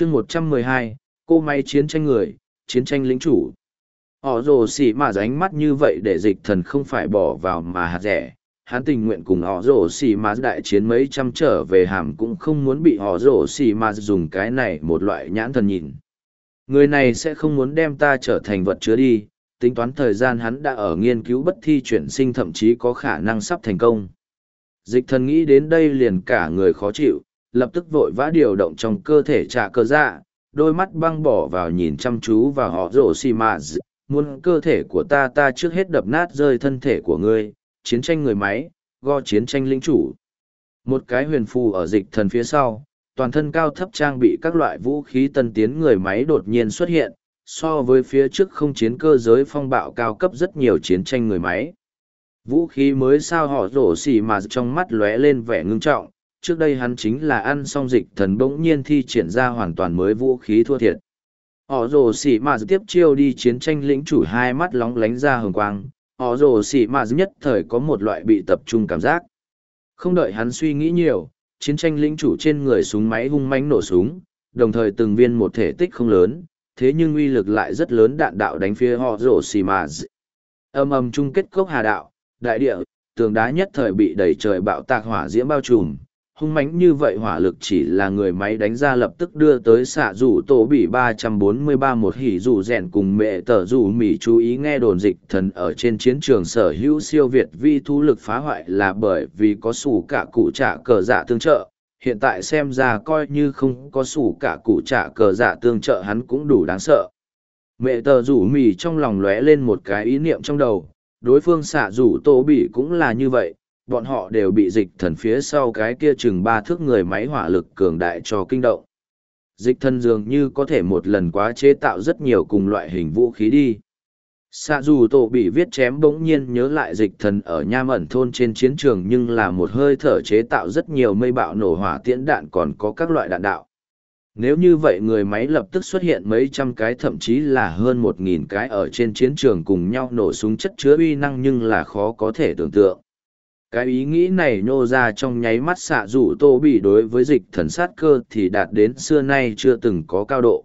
chương một trăm mười hai, cô máy chiến tranh người, chiến tranh lính chủ. Họ rồ xì mà ránh mắt như vậy để dịch thần không phải bỏ vào mà hạt rẻ. Hắn tình nguyện cùng họ rồ xì mà đại chiến mấy trăm trở về hàm cũng không muốn bị họ rồ xì mà dùng cái này một loại nhãn thần nhìn. Người này sẽ không muốn đem ta trở thành vật chứa đi, tính toán thời gian hắn đã ở nghiên cứu bất thi chuyển sinh thậm chí có khả năng sắp thành công. Dịch thần nghĩ đến đây liền cả người khó chịu lập tức vội vã điều động trong cơ thể trả cơ dạ đôi mắt băng bỏ vào nhìn chăm chú vào họ rổ xì mà muốn cơ thể của ta ta trước hết đập nát rơi thân thể của ngươi, chiến tranh người máy, go chiến tranh lính chủ. Một cái huyền phù ở dịch thần phía sau, toàn thân cao thấp trang bị các loại vũ khí tân tiến người máy đột nhiên xuất hiện, so với phía trước không chiến cơ giới phong bạo cao cấp rất nhiều chiến tranh người máy. Vũ khí mới sao họ rổ xì mà trong mắt lóe lên vẻ ngưng trọng trước đây hắn chính là ăn xong dịch thần bỗng nhiên thi triển ra hoàn toàn mới vũ khí thua thiệt. Họ rồ xì mà tiếp chiêu đi chiến tranh lĩnh chủ hai mắt lóng lánh ra hồng quang, họ rồ xì mà nhất thời có một loại bị tập trung cảm giác. Không đợi hắn suy nghĩ nhiều, chiến tranh lĩnh chủ trên người súng máy hung mánh nổ súng, đồng thời từng viên một thể tích không lớn, thế nhưng uy lực lại rất lớn đạn đạo đánh phía họ rồ xì mà âm âm chung kết cốc hà đạo, đại địa, tường đá nhất thời bị đẩy trời bạo tạc hỏa diễm bao trùm hung mãnh như vậy hỏa lực chỉ là người máy đánh ra lập tức đưa tới xạ rủ tổ bị 343 một hỉ rủ rèn cùng mẹ tờ rủ mỉ chú ý nghe đồn dịch thần ở trên chiến trường sở hữu siêu Việt vi thu lực phá hoại là bởi vì có sủ cả cụ trả cờ giả tương trợ. Hiện tại xem ra coi như không có sủ cả cụ trả cờ giả tương trợ hắn cũng đủ đáng sợ. Mẹ tờ rủ mỉ trong lòng lóe lên một cái ý niệm trong đầu, đối phương xạ rủ tổ bị cũng là như vậy bọn họ đều bị dịch thần phía sau cái kia chừng ba thước người máy hỏa lực cường đại cho kinh động. Dịch thần dường như có thể một lần quá chế tạo rất nhiều cùng loại hình vũ khí đi. Sa dù tổ bị viết chém bỗng nhiên nhớ lại dịch thần ở nham ẩn thôn trên chiến trường nhưng là một hơi thở chế tạo rất nhiều mây bạo nổ hỏa tiễn đạn còn có các loại đạn đạo. Nếu như vậy người máy lập tức xuất hiện mấy trăm cái thậm chí là hơn một nghìn cái ở trên chiến trường cùng nhau nổ súng chất chứa uy năng nhưng là khó có thể tưởng tượng cái ý nghĩ này nhô ra trong nháy mắt xạ rủ tô bị đối với dịch thần sát cơ thì đạt đến xưa nay chưa từng có cao độ.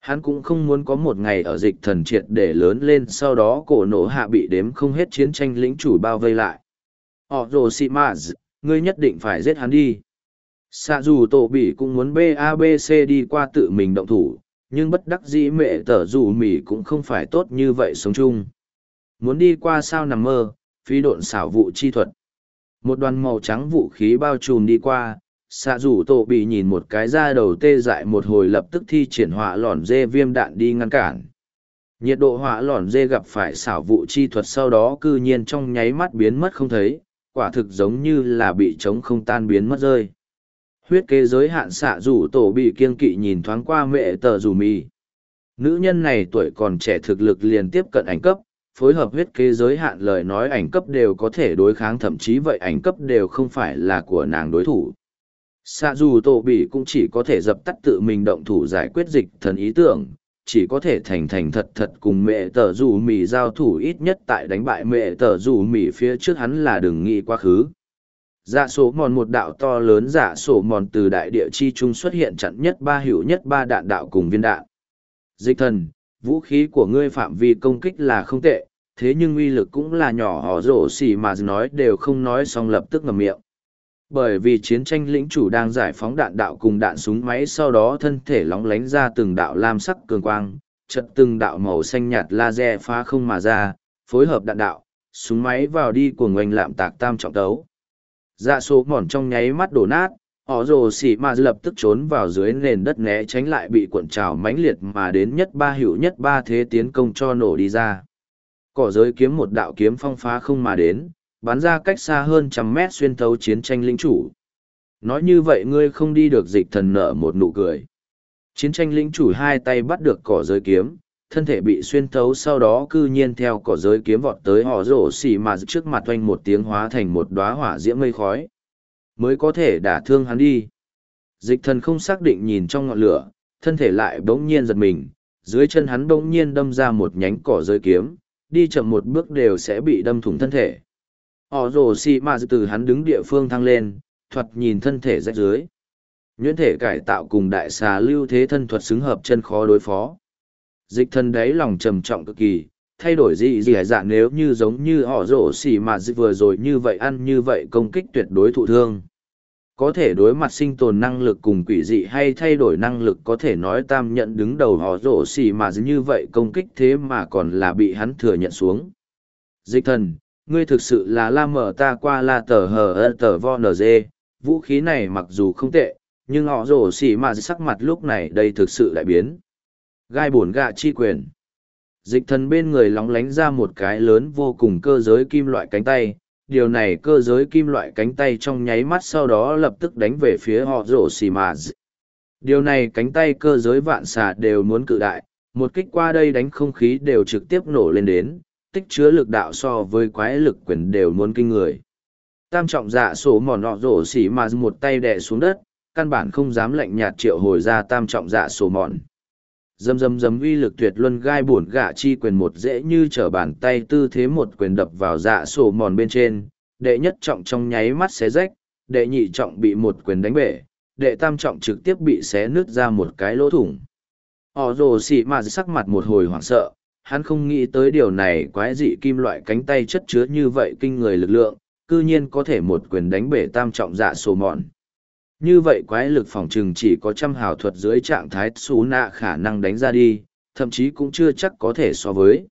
Hắn cũng không muốn có một ngày ở dịch thần triệt để lớn lên sau đó cổ nổ hạ bị đếm không hết chiến tranh lĩnh chủ bao vây lại. Họ rồ xị maz ngươi nhất định phải giết hắn đi. Xạ dù tổ Bỉ cũng muốn babc đi qua tự mình động thủ, nhưng bất đắc dĩ mẹ tở dù mỉ cũng không phải tốt như vậy sống chung. Muốn đi qua sao nằm mơ phi độn xảo vụ chi thuật một đoàn màu trắng vũ khí bao trùm đi qua xạ rủ tổ bị nhìn một cái da đầu tê dại một hồi lập tức thi triển hỏa lòn dê viêm đạn đi ngăn cản. Nhiệt độ hỏa lòn dê gặp phải xảo vụ chi thuật sau đó cư nhiên trong nháy mắt biến mất không thấy, quả thực giống như là bị trống không tan biến mất rơi. Huyết kế giới hạn xạ rủ tổ bị kiên kỵ nhìn thoáng qua mẹ tờ rủ mì. Nữ nhân này tuổi còn trẻ thực lực liền tiếp cận ảnh cấp phối hợp huyết kế giới hạn lời nói ảnh cấp đều có thể đối kháng thậm chí vậy ảnh cấp đều không phải là của nàng đối thủ. Xạ dù tổ bị cũng chỉ có thể dập tắt tự mình động thủ giải quyết dịch thần ý tưởng, chỉ có thể thành thành thật thật cùng mẹ tờ dù mì giao thủ ít nhất tại đánh bại mẹ tờ dù mì phía trước hắn là đừng nghĩ quá khứ. Dạ số mòn một đạo to lớn dạ sổ mòn từ đại địa chi trung xuất hiện chặn nhất ba hữu nhất ba đạn đạo cùng viên đạn. Dịch thần, vũ khí của ngươi phạm vi công kích là không tệ, thế nhưng uy lực cũng là nhỏ, họ rổ xỉ mà nói đều không nói xong lập tức ngầm miệng. Bởi vì chiến tranh lĩnh chủ đang giải phóng đạn đạo cùng đạn súng máy sau đó thân thể lóng lánh ra từng đạo lam sắc cường quang, chật từng đạo màu xanh nhạt laser phá không mà ra, phối hợp đạn đạo, súng máy vào đi của ngoành lạm tạc tam trọng tấu. Dạ số mòn trong nháy mắt đổ nát họ rồ xỉ mà lập tức trốn vào dưới nền đất né tránh lại bị cuộn trào mãnh liệt mà đến nhất ba hữu nhất ba thế tiến công cho nổ đi ra. Cỏ giới kiếm một đạo kiếm phong phá không mà đến, bắn ra cách xa hơn trăm mét xuyên thấu chiến tranh linh chủ. Nói như vậy ngươi không đi được dịch thần nở một nụ cười. Chiến tranh linh chủ hai tay bắt được cỏ giới kiếm, thân thể bị xuyên thấu sau đó cư nhiên theo cỏ giới kiếm vọt tới họ rổ xì mà trước mặt oanh một tiếng hóa thành một đoá hỏa diễm mây khói mới có thể đả thương hắn đi. Dịch thần không xác định nhìn trong ngọn lửa, thân thể lại bỗng nhiên giật mình, dưới chân hắn bỗng nhiên đâm ra một nhánh cỏ rơi kiếm, đi chậm một bước đều sẽ bị đâm thủng thân thể. Họ rồ xì mà từ hắn đứng địa phương thăng lên, thuật nhìn thân thể rách dưới. Nhuyễn thể cải tạo cùng đại xà lưu thế thân thuật xứng hợp chân khó đối phó. Dịch thần đấy lòng trầm trọng cực kỳ, thay đổi gì gì dạ nếu như giống như họ rổ xỉ mà vừa rồi như vậy ăn như vậy công kích tuyệt đối thụ thương. Có thể đối mặt sinh tồn năng lực cùng quỷ dị hay thay đổi năng lực có thể nói tam nhận đứng đầu họ rổ xỉ mà như vậy công kích thế mà còn là bị hắn thừa nhận xuống. Dịch thần, ngươi thực sự là la mở ta qua la tờ hờ ơ tờ vo nờ dê, vũ khí này mặc dù không tệ, nhưng họ rổ xỉ mà sắc mặt lúc này đây thực sự đại biến. Gai bổn gạ chi quyền. Dịch thần bên người lóng lánh ra một cái lớn vô cùng cơ giới kim loại cánh tay, điều này cơ giới kim loại cánh tay trong nháy mắt sau đó lập tức đánh về phía họ rổ xì mà. Điều này cánh tay cơ giới vạn xà đều muốn cự đại. Một kích qua đây đánh không khí đều trực tiếp nổ lên đến. Tích chứa lực đạo so với quái lực quyền đều muốn kinh người. Tam trọng dạ sổ mòn họ rổ xì mà một tay đè xuống đất. Căn bản không dám lạnh nhạt triệu hồi ra tam trọng dạ sổ mòn dầm dầm dầm uy lực tuyệt luân gai bổn gạ chi quyền một dễ như trở bàn tay tư thế một quyền đập vào dạ sổ mòn bên trên. Đệ nhất trọng trong nháy mắt xé rách, đệ nhị trọng bị một quyền đánh bể, đệ tam trọng trực tiếp bị xé nứt ra một cái lỗ thủng. Ổ rồ xỉ mà sắc mặt một hồi hoảng sợ, hắn không nghĩ tới điều này, quái dị kim loại cánh tay chất chứa như vậy kinh người lực lượng, cư nhiên có thể một quyền đánh bể tam trọng dạ sổ mòn như vậy quái lực phòng trừng chỉ có trăm hào thuật dưới trạng thái xú nạ khả năng đánh ra đi, thậm chí cũng chưa chắc có thể so với.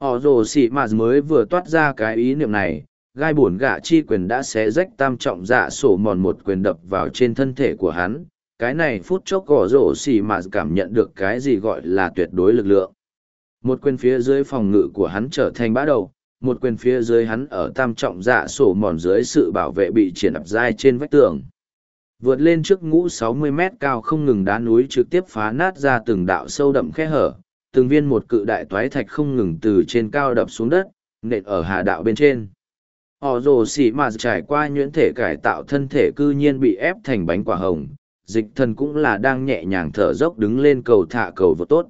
Họ rồ xị mạt mới vừa toát ra cái ý niệm này, gai bổn gạ chi quyền đã xé rách tam trọng dạ sổ mòn một quyền đập vào trên thân thể của hắn. Cái này phút chốc gõ rổ xì mà cảm nhận được cái gì gọi là tuyệt đối lực lượng. Một quyền phía dưới phòng ngự của hắn trở thành bã đầu, một quyền phía dưới hắn ở tam trọng dạ sổ mòn dưới sự bảo vệ bị triển ập dai trên vách tường vượt lên trước ngũ 60 mét cao không ngừng đá núi trực tiếp phá nát ra từng đạo sâu đậm khe hở, từng viên một cự đại toái thạch không ngừng từ trên cao đập xuống đất, nện ở hạ đạo bên trên. Họ rồ xỉ mà trải qua nhuyễn thể cải tạo thân thể cư nhiên bị ép thành bánh quả hồng, dịch thần cũng là đang nhẹ nhàng thở dốc đứng lên cầu thả cầu vượt tốt.